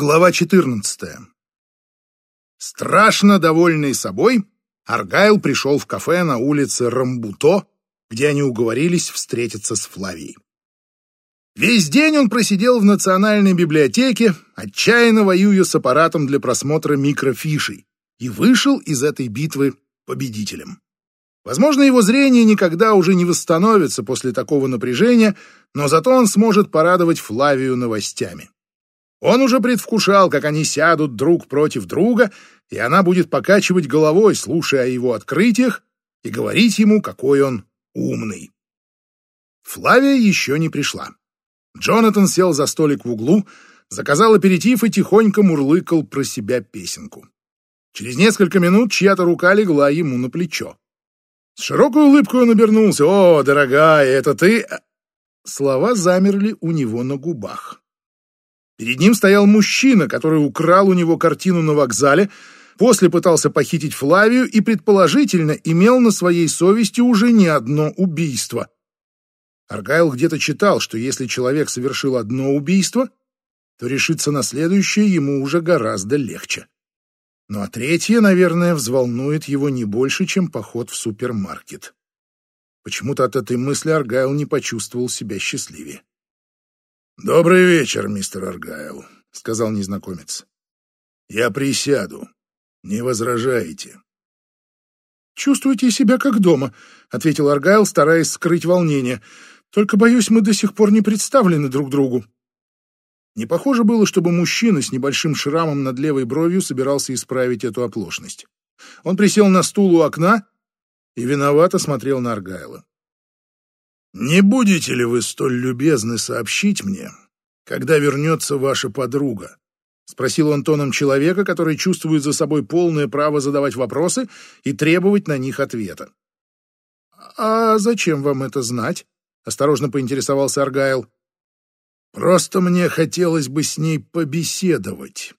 Глава 14. Страшно довольный собой, Аргайл пришел в кафе на улице Рамбуто, где они уговорились встретиться с Флавией. Весь день он просидел в Национальной библиотеке, отчаянно воюя с аппаратом для просмотра микрофишей, и вышел из этой битвы победителем. Возможно, его зрение никогда уже не восстановится после такого напряжения, но зато он сможет порадовать Флавию новостями. Он уже предвкушал, как они сядут друг против друга, и она будет покачивать головой, слушая о его открытиях, и говорить ему, какой он умный. Флавия еще не пришла. Джонатан сел за столик в углу, заказал аперитив и тихонько мурлыкал про себя песенку. Через несколько минут чья-то рука легла ему на плечо. С широкой улыбкой он обернулся. «О, дорогая, это ты...» Слова замерли у него на губах. Перед ним стоял мужчина, который украл у него картину на вокзале, после пытался похитить Флавию и, предположительно, имел на своей совести уже не одно убийство. Аргайл где-то читал, что если человек совершил одно убийство, то решиться на следующее ему уже гораздо легче. Ну а третье, наверное, взволнует его не больше, чем поход в супермаркет. Почему-то от этой мысли Аргайл не почувствовал себя счастливее. «Добрый вечер, мистер Аргайл», — сказал незнакомец. «Я присяду. Не возражаете?» «Чувствуйте себя как дома», — ответил Аргайл, стараясь скрыть волнение. «Только, боюсь, мы до сих пор не представлены друг другу». Не похоже было, чтобы мужчина с небольшим шрамом над левой бровью собирался исправить эту оплошность. Он присел на стул у окна и виновато смотрел на Аргайла. «Не будете ли вы столь любезны сообщить мне, когда вернется ваша подруга?» — спросил он тоном человека, который чувствует за собой полное право задавать вопросы и требовать на них ответа. «А зачем вам это знать?» — осторожно поинтересовался Аргайл. «Просто мне хотелось бы с ней побеседовать.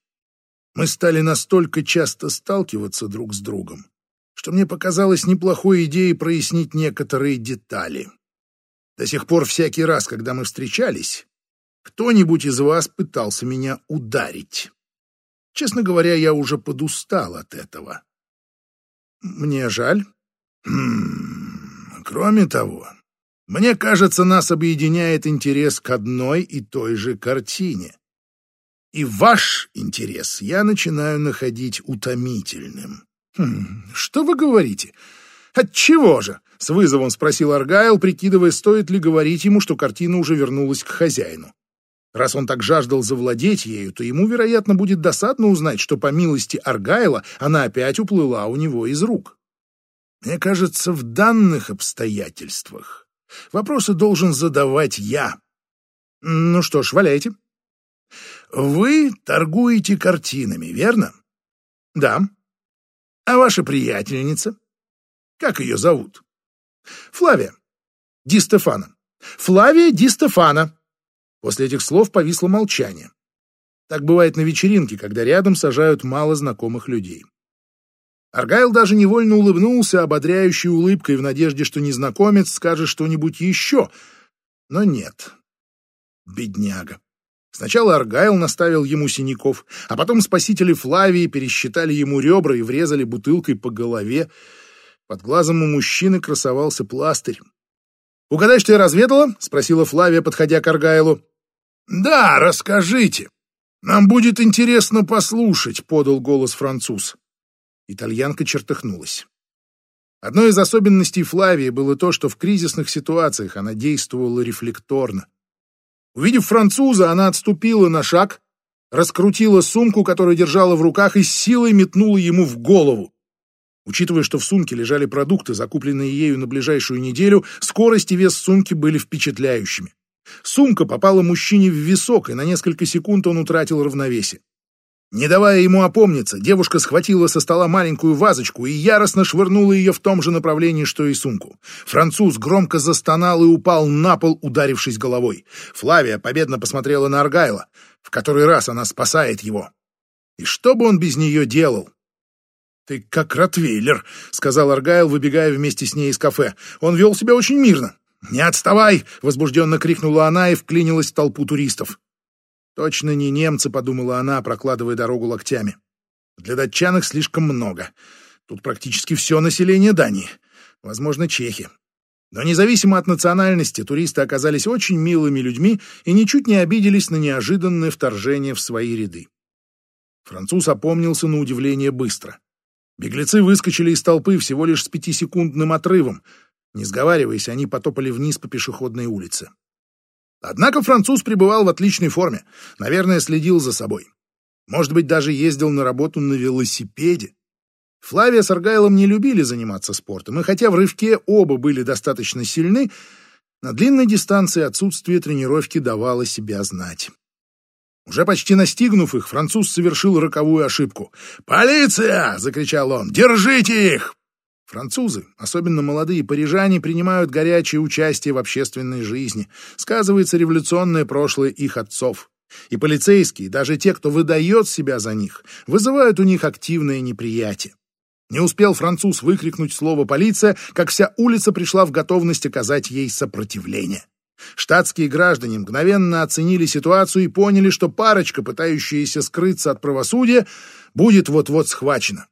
Мы стали настолько часто сталкиваться друг с другом, что мне показалось неплохой идеей прояснить некоторые детали». До сих пор всякий раз, когда мы встречались, кто-нибудь из вас пытался меня ударить. Честно говоря, я уже подустал от этого. Мне жаль. Хм, кроме того, мне кажется, нас объединяет интерес к одной и той же картине. И ваш интерес я начинаю находить утомительным. Хм, что вы говорите? Отчего же? С вызовом спросил Аргайл, прикидывая, стоит ли говорить ему, что картина уже вернулась к хозяину. Раз он так жаждал завладеть ею, то ему, вероятно, будет досадно узнать, что по милости Аргайла она опять уплыла у него из рук. Мне кажется, в данных обстоятельствах вопросы должен задавать я. Ну что ж, валяйте. Вы торгуете картинами, верно? Да. А ваша приятельница? Как ее зовут? Флавия. Ди Стефана. Флавия Ди Стефана. После этих слов повисло молчание. Так бывает на вечеринке, когда рядом сажают мало знакомых людей. Аргайл даже невольно улыбнулся ободряющей улыбкой в надежде, что незнакомец скажет что-нибудь еще. Но нет. Бедняга. Сначала Аргайл наставил ему синяков, а потом спасители Флавии пересчитали ему ребра и врезали бутылкой по голове. Под глазом у мужчины красовался пластырь. «Угадай, что я разведала?» — спросила Флавия, подходя к Аргайлу. «Да, расскажите. Нам будет интересно послушать», — подал голос француз. Итальянка чертыхнулась. Одной из особенностей Флавии было то, что в кризисных ситуациях она действовала рефлекторно. Увидев француза, она отступила на шаг, раскрутила сумку, которую держала в руках, и силой метнула ему в голову. Учитывая, что в сумке лежали продукты, закупленные ею на ближайшую неделю, скорость и вес сумки были впечатляющими. Сумка попала мужчине в висок, и на несколько секунд он утратил равновесие. Не давая ему опомниться, девушка схватила со стола маленькую вазочку и яростно швырнула ее в том же направлении, что и сумку. Француз громко застонал и упал на пол, ударившись головой. Флавия победно посмотрела на Аргайла. В который раз она спасает его. И что бы он без нее делал? «Ты как Ротвейлер», — сказал Аргайл, выбегая вместе с ней из кафе. «Он вел себя очень мирно». «Не отставай!» — возбужденно крикнула она и вклинилась в толпу туристов. Точно не немцы, подумала она, прокладывая дорогу локтями. Для датчан их слишком много. Тут практически все население Дании. Возможно, чехи. Но независимо от национальности, туристы оказались очень милыми людьми и ничуть не обиделись на неожиданное вторжение в свои ряды. Француз опомнился на удивление быстро. Беглецы выскочили из толпы всего лишь с пятисекундным отрывом. Не сговариваясь, они потопали вниз по пешеходной улице. Однако француз пребывал в отличной форме, наверное, следил за собой. Может быть, даже ездил на работу на велосипеде. Флавия с Аргайлом не любили заниматься спортом, и хотя в рывке оба были достаточно сильны, на длинной дистанции отсутствие тренировки давало себя знать. Уже почти настигнув их, француз совершил роковую ошибку. «Полиция!» — закричал он. «Держите их!» Французы, особенно молодые парижане, принимают горячее участие в общественной жизни. Сказывается революционное прошлое их отцов. И полицейские, даже те, кто выдает себя за них, вызывают у них активное неприятие. Не успел француз выкрикнуть слово «полиция», как вся улица пришла в готовность оказать ей сопротивление. Штатские граждане мгновенно оценили ситуацию и поняли, что парочка, пытающаяся скрыться от правосудия, будет вот-вот схвачена.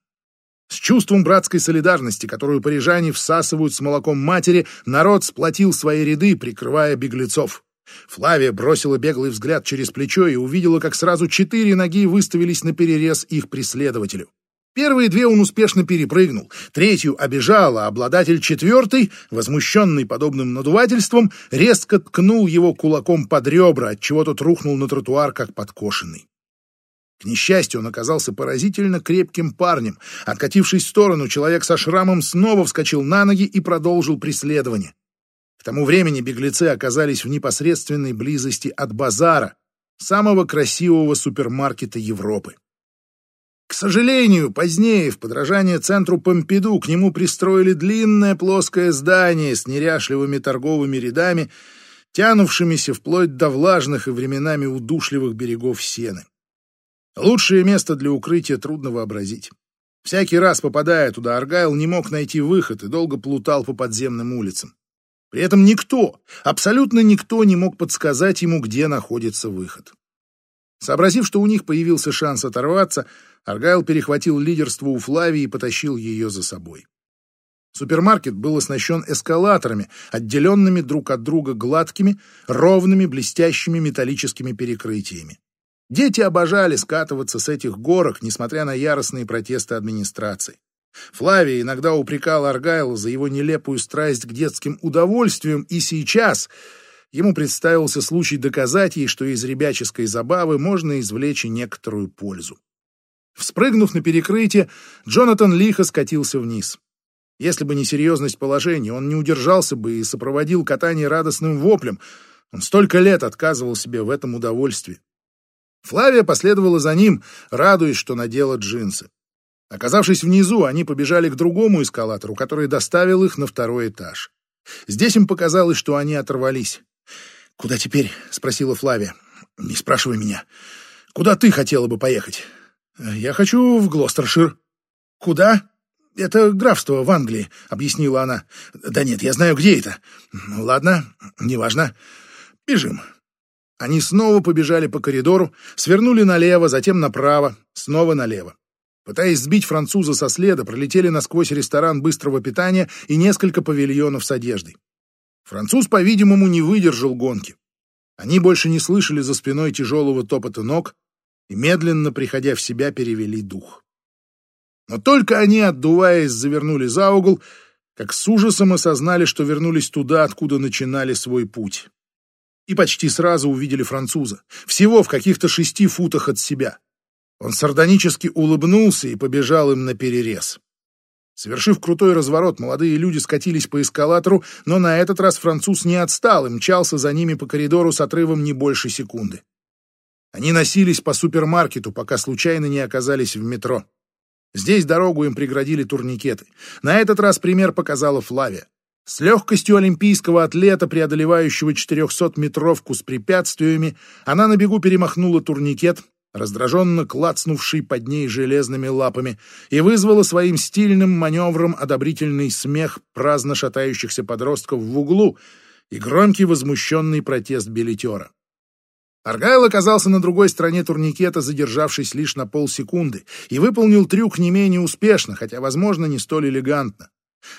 С чувством братской солидарности, которую парижане всасывают с молоком матери, народ сплотил свои ряды, прикрывая беглецов. Флавия бросила беглый взгляд через плечо и увидела, как сразу четыре ноги выставились на перерез их преследователю. Первые две он успешно перепрыгнул, третью обежал, а обладатель четвертой, возмущенный подобным надувательством, резко ткнул его кулаком под ребра, отчего тот рухнул на тротуар, как подкошенный. К несчастью, он оказался поразительно крепким парнем. Откатившись в сторону, человек со шрамом снова вскочил на ноги и продолжил преследование. К тому времени беглецы оказались в непосредственной близости от базара, самого красивого супермаркета Европы. К сожалению, позднее, в подражание центру Помпиду, к нему пристроили длинное плоское здание с неряшливыми торговыми рядами, тянувшимися вплоть до влажных и временами удушливых берегов Сены. Лучшее место для укрытия трудно вообразить. Всякий раз, попадая туда, Аргайл не мог найти выход и долго плутал по подземным улицам. При этом никто, абсолютно никто не мог подсказать ему, где находится выход. Сообразив, что у них появился шанс оторваться, Аргайл перехватил лидерство у Флавии и потащил ее за собой. Супермаркет был оснащен эскалаторами, отделенными друг от друга гладкими, ровными, блестящими металлическими перекрытиями. Дети обожали скатываться с этих горок, несмотря на яростные протесты администрации. Флавия иногда упрекал Аргайла за его нелепую страсть к детским удовольствиям, и сейчас ему представился случай доказать ей, что из ребяческой забавы можно извлечь и некоторую пользу. Вспрыгнув на перекрытие, Джонатан лихо скатился вниз. Если бы не серьезность положения, он не удержался бы и сопроводил катание радостным воплем. Он столько лет отказывал себе в этом удовольствии. Флавия последовала за ним, радуясь, что надела джинсы. Оказавшись внизу, они побежали к другому эскалатору, который доставил их на второй этаж. Здесь им показалось, что они оторвались. «Куда теперь?» — спросила Флавия. «Не спрашивай меня. Куда ты хотела бы поехать?» «Я хочу в Глостершир». «Куда?» «Это графство в Англии», — объяснила она. «Да нет, я знаю, где это». «Ладно, неважно. Бежим». Они снова побежали по коридору, свернули налево, затем направо, снова налево. Пытаясь сбить француза со следа, пролетели насквозь ресторан быстрого питания и несколько павильонов с одеждой. Француз, по-видимому, не выдержал гонки. Они больше не слышали за спиной тяжелого топота ног и, медленно приходя в себя, перевели дух. Но только они, отдуваясь, завернули за угол, как с ужасом осознали, что вернулись туда, откуда начинали свой путь и почти сразу увидели француза, всего в каких-то шести футах от себя. Он сардонически улыбнулся и побежал им на перерез. Совершив крутой разворот, молодые люди скатились по эскалатору, но на этот раз француз не отстал и мчался за ними по коридору с отрывом не больше секунды. Они носились по супермаркету, пока случайно не оказались в метро. Здесь дорогу им преградили турникеты. На этот раз пример показала Флавия. С легкостью олимпийского атлета, преодолевающего 400-метровку с препятствиями, она на бегу перемахнула турникет, раздраженно клацнувший под ней железными лапами, и вызвала своим стильным маневром одобрительный смех праздно шатающихся подростков в углу и громкий возмущенный протест билетера. Аргайл оказался на другой стороне турникета, задержавшись лишь на полсекунды, и выполнил трюк не менее успешно, хотя, возможно, не столь элегантно.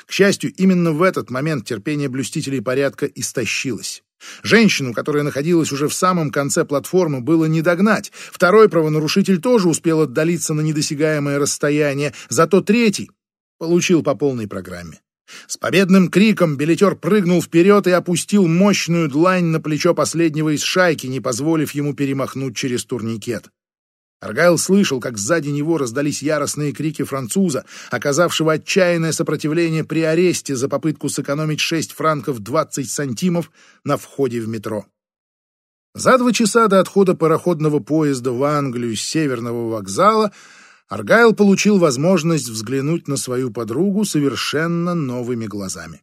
К счастью, именно в этот момент терпение блюстителей порядка истощилось. Женщину, которая находилась уже в самом конце платформы, было не догнать. Второй правонарушитель тоже успел отдалиться на недосягаемое расстояние, зато третий получил по полной программе. С победным криком билетер прыгнул вперед и опустил мощную длань на плечо последнего из шайки, не позволив ему перемахнуть через турникет. Аргайл слышал, как сзади него раздались яростные крики француза, оказавшего отчаянное сопротивление при аресте за попытку сэкономить 6 франков 20 сантимов на входе в метро. За два часа до отхода пароходного поезда в Англию с северного вокзала Аргайл получил возможность взглянуть на свою подругу совершенно новыми глазами.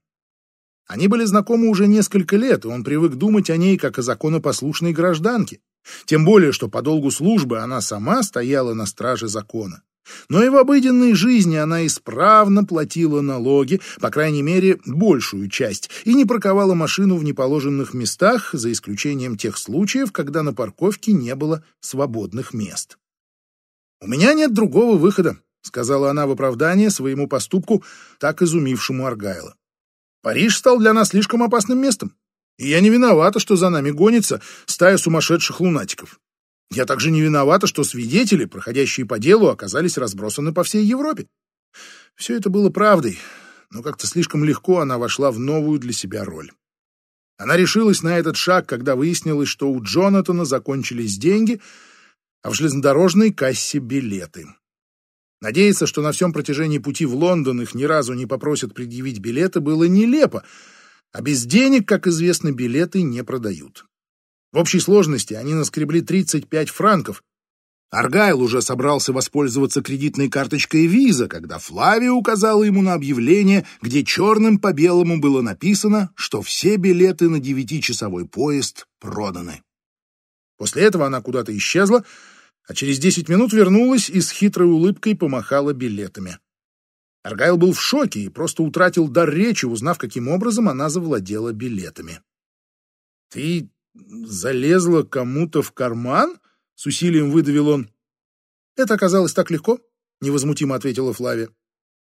Они были знакомы уже несколько лет, и он привык думать о ней как о законопослушной гражданке. Тем более, что по долгу службы она сама стояла на страже закона. Но и в обыденной жизни она исправно платила налоги, по крайней мере, большую часть, и не парковала машину в неположенных местах, за исключением тех случаев, когда на парковке не было свободных мест. «У меня нет другого выхода», — сказала она в оправдание своему поступку, так изумившему Аргайла. «Париж стал для нас слишком опасным местом. И я не виновата, что за нами гонится стая сумасшедших лунатиков. Я также не виновата, что свидетели, проходящие по делу, оказались разбросаны по всей Европе. Все это было правдой, но как-то слишком легко она вошла в новую для себя роль. Она решилась на этот шаг, когда выяснилось, что у Джонатана закончились деньги, а в железнодорожной кассе билеты. Надеяться, что на всем протяжении пути в Лондон их ни разу не попросят предъявить билеты, было нелепо, а без денег, как известно, билеты не продают. В общей сложности они наскребли 35 франков. Аргайл уже собрался воспользоваться кредитной карточкой виза, когда Флавия указала ему на объявление, где черным по белому было написано, что все билеты на девятичасовой поезд проданы. После этого она куда-то исчезла, а через 10 минут вернулась и с хитрой улыбкой помахала билетами. Аргайл был в шоке и просто утратил дар речи, узнав, каким образом она завладела билетами. «Ты залезла кому-то в карман?» — с усилием выдавил он. «Это оказалось так легко», — невозмутимо ответила Флавия.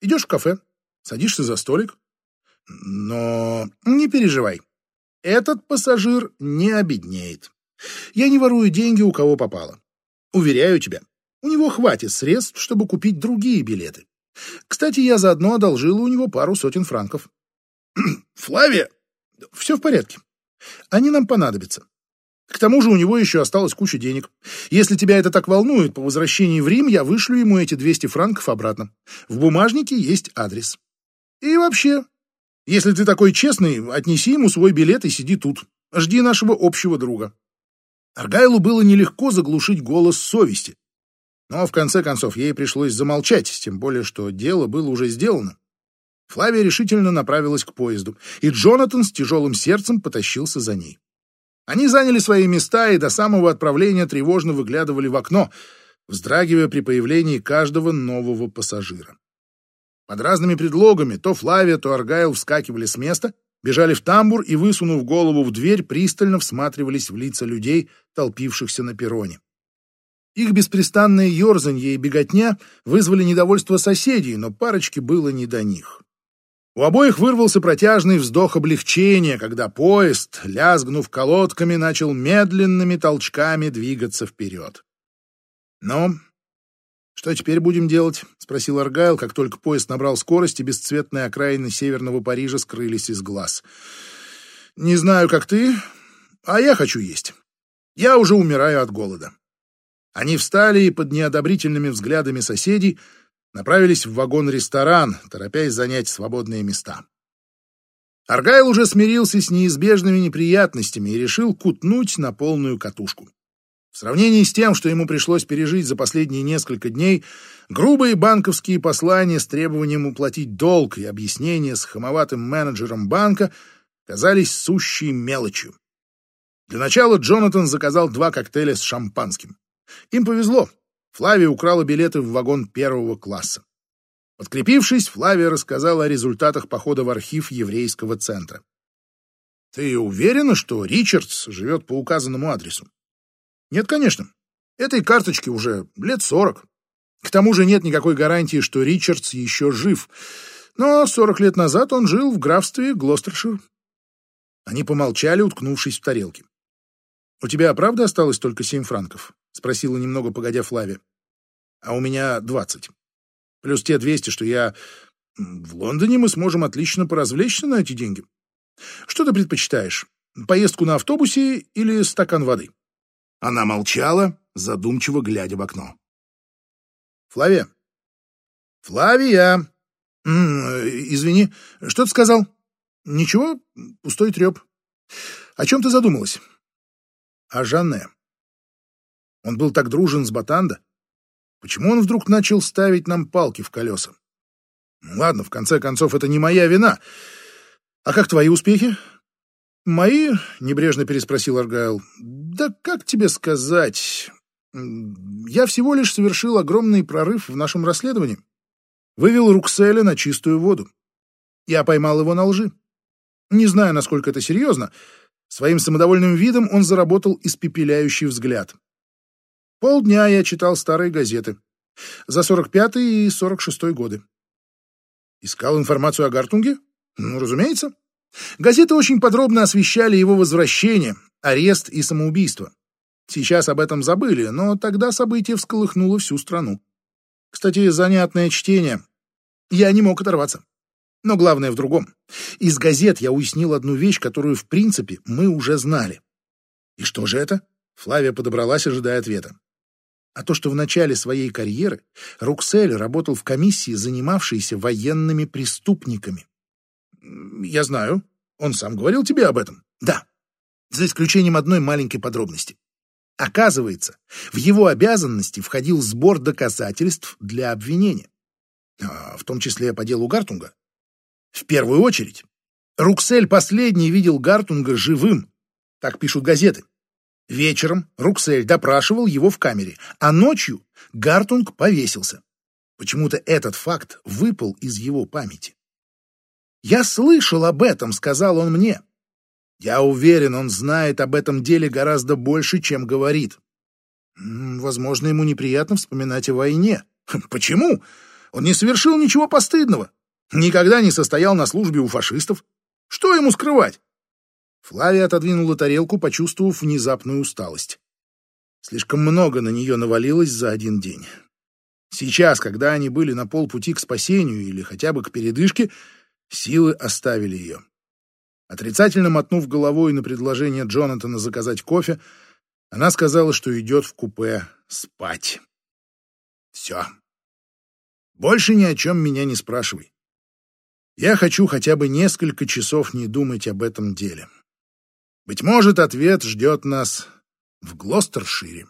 «Идешь в кафе, садишься за столик. Но не переживай, этот пассажир не обеднеет. Я не ворую деньги у кого попало. Уверяю тебя, у него хватит средств, чтобы купить другие билеты. Кстати, я заодно одолжил у него пару сотен франков. Флавия, все в порядке. Они нам понадобятся. К тому же у него еще осталось куча денег. Если тебя это так волнует, по возвращении в Рим я вышлю ему эти 200 франков обратно. В бумажнике есть адрес. И вообще, если ты такой честный, отнеси ему свой билет и сиди тут. Жди нашего общего друга. Аргайлу было нелегко заглушить голос совести. Но в конце концов ей пришлось замолчать, тем более что дело было уже сделано. Флавия решительно направилась к поезду, и Джонатан с тяжелым сердцем потащился за ней. Они заняли свои места и до самого отправления тревожно выглядывали в окно, вздрагивая при появлении каждого нового пассажира. Под разными предлогами то Флавия, то Аргайл вскакивали с места, бежали в тамбур и, высунув голову в дверь, пристально всматривались в лица людей, толпившихся на перроне. Их беспрестанное ерзанье и беготня вызвали недовольство соседей, но парочке было не до них. У обоих вырвался протяжный вздох облегчения, когда поезд, лязгнув колодками, начал медленными толчками двигаться вперед. «Ну, что теперь будем делать?» — спросил Аргайл, как только поезд набрал скорость, и бесцветные окраины северного Парижа скрылись из глаз. «Не знаю, как ты, а я хочу есть. Я уже умираю от голода». Они встали и под неодобрительными взглядами соседей направились в вагон-ресторан, торопясь занять свободные места. Аргайл уже смирился с неизбежными неприятностями и решил кутнуть на полную катушку. В сравнении с тем, что ему пришлось пережить за последние несколько дней, грубые банковские послания с требованием уплатить долг и объяснения с хамоватым менеджером банка казались сущей мелочью. Для начала Джонатан заказал два коктейля с шампанским. Им повезло. Флавия украла билеты в вагон первого класса. Подкрепившись, Флавия рассказала о результатах похода в архив еврейского центра. «Ты уверена, что Ричардс живет по указанному адресу?» Нет, конечно. Этой карточке уже лет сорок. К тому же нет никакой гарантии, что Ричардс еще жив. Но сорок лет назад он жил в графстве Глостершир. Они помолчали, уткнувшись в тарелки. «У тебя, правда, осталось только семь франков?» — спросила немного погодя Флаве. «А у меня двадцать. Плюс те двести, что я... В Лондоне мы сможем отлично поразвлечься на эти деньги. Что ты предпочитаешь, поездку на автобусе или стакан воды?» Она молчала, задумчиво глядя в окно. «Флавия! Флавия! М -м, извини, что ты сказал?» «Ничего, пустой треп. О чем ты задумалась?» «О Жанне. Он был так дружен с Батанда. Почему он вдруг начал ставить нам палки в колеса? Ну, ладно, в конце концов, это не моя вина. А как твои успехи?» «Мои?» — небрежно переспросил Аргайл. «Да как тебе сказать? Я всего лишь совершил огромный прорыв в нашем расследовании. Вывел Рукселя на чистую воду. Я поймал его на лжи. Не знаю, насколько это серьезно. Своим самодовольным видом он заработал испепеляющий взгляд. Полдня я читал старые газеты. За 45-й и 46-й годы. Искал информацию о Гартунге? Ну, разумеется. Газеты очень подробно освещали его возвращение, арест и самоубийство. Сейчас об этом забыли, но тогда событие всколыхнуло всю страну. Кстати, занятное чтение. Я не мог оторваться. Но главное в другом. Из газет я уяснил одну вещь, которую, в принципе, мы уже знали. И что же это? Флавия подобралась, ожидая ответа. А то, что в начале своей карьеры Руксель работал в комиссии, занимавшейся военными преступниками. Я знаю. Он сам говорил тебе об этом? Да. За исключением одной маленькой подробности. Оказывается, в его обязанности входил сбор доказательств для обвинения. А, в том числе по делу Гартунга. В первую очередь, Руксель последний видел Гартунга живым, так пишут газеты. Вечером Руксель допрашивал его в камере, а ночью Гартунг повесился. Почему-то этот факт выпал из его памяти. «Я слышал об этом», — сказал он мне. Я уверен, он знает об этом деле гораздо больше, чем говорит. Возможно, ему неприятно вспоминать о войне. Почему? Он не совершил ничего постыдного. Никогда не состоял на службе у фашистов. Что ему скрывать? Флавия отодвинула тарелку, почувствовав внезапную усталость. Слишком много на нее навалилось за один день. Сейчас, когда они были на полпути к спасению или хотя бы к передышке, силы оставили ее. Отрицательно мотнув головой на предложение Джонатана заказать кофе, она сказала, что идет в купе спать. Все. Больше ни о чем меня не спрашивай. Я хочу хотя бы несколько часов не думать об этом деле. Быть может, ответ ждет нас в Глостершире.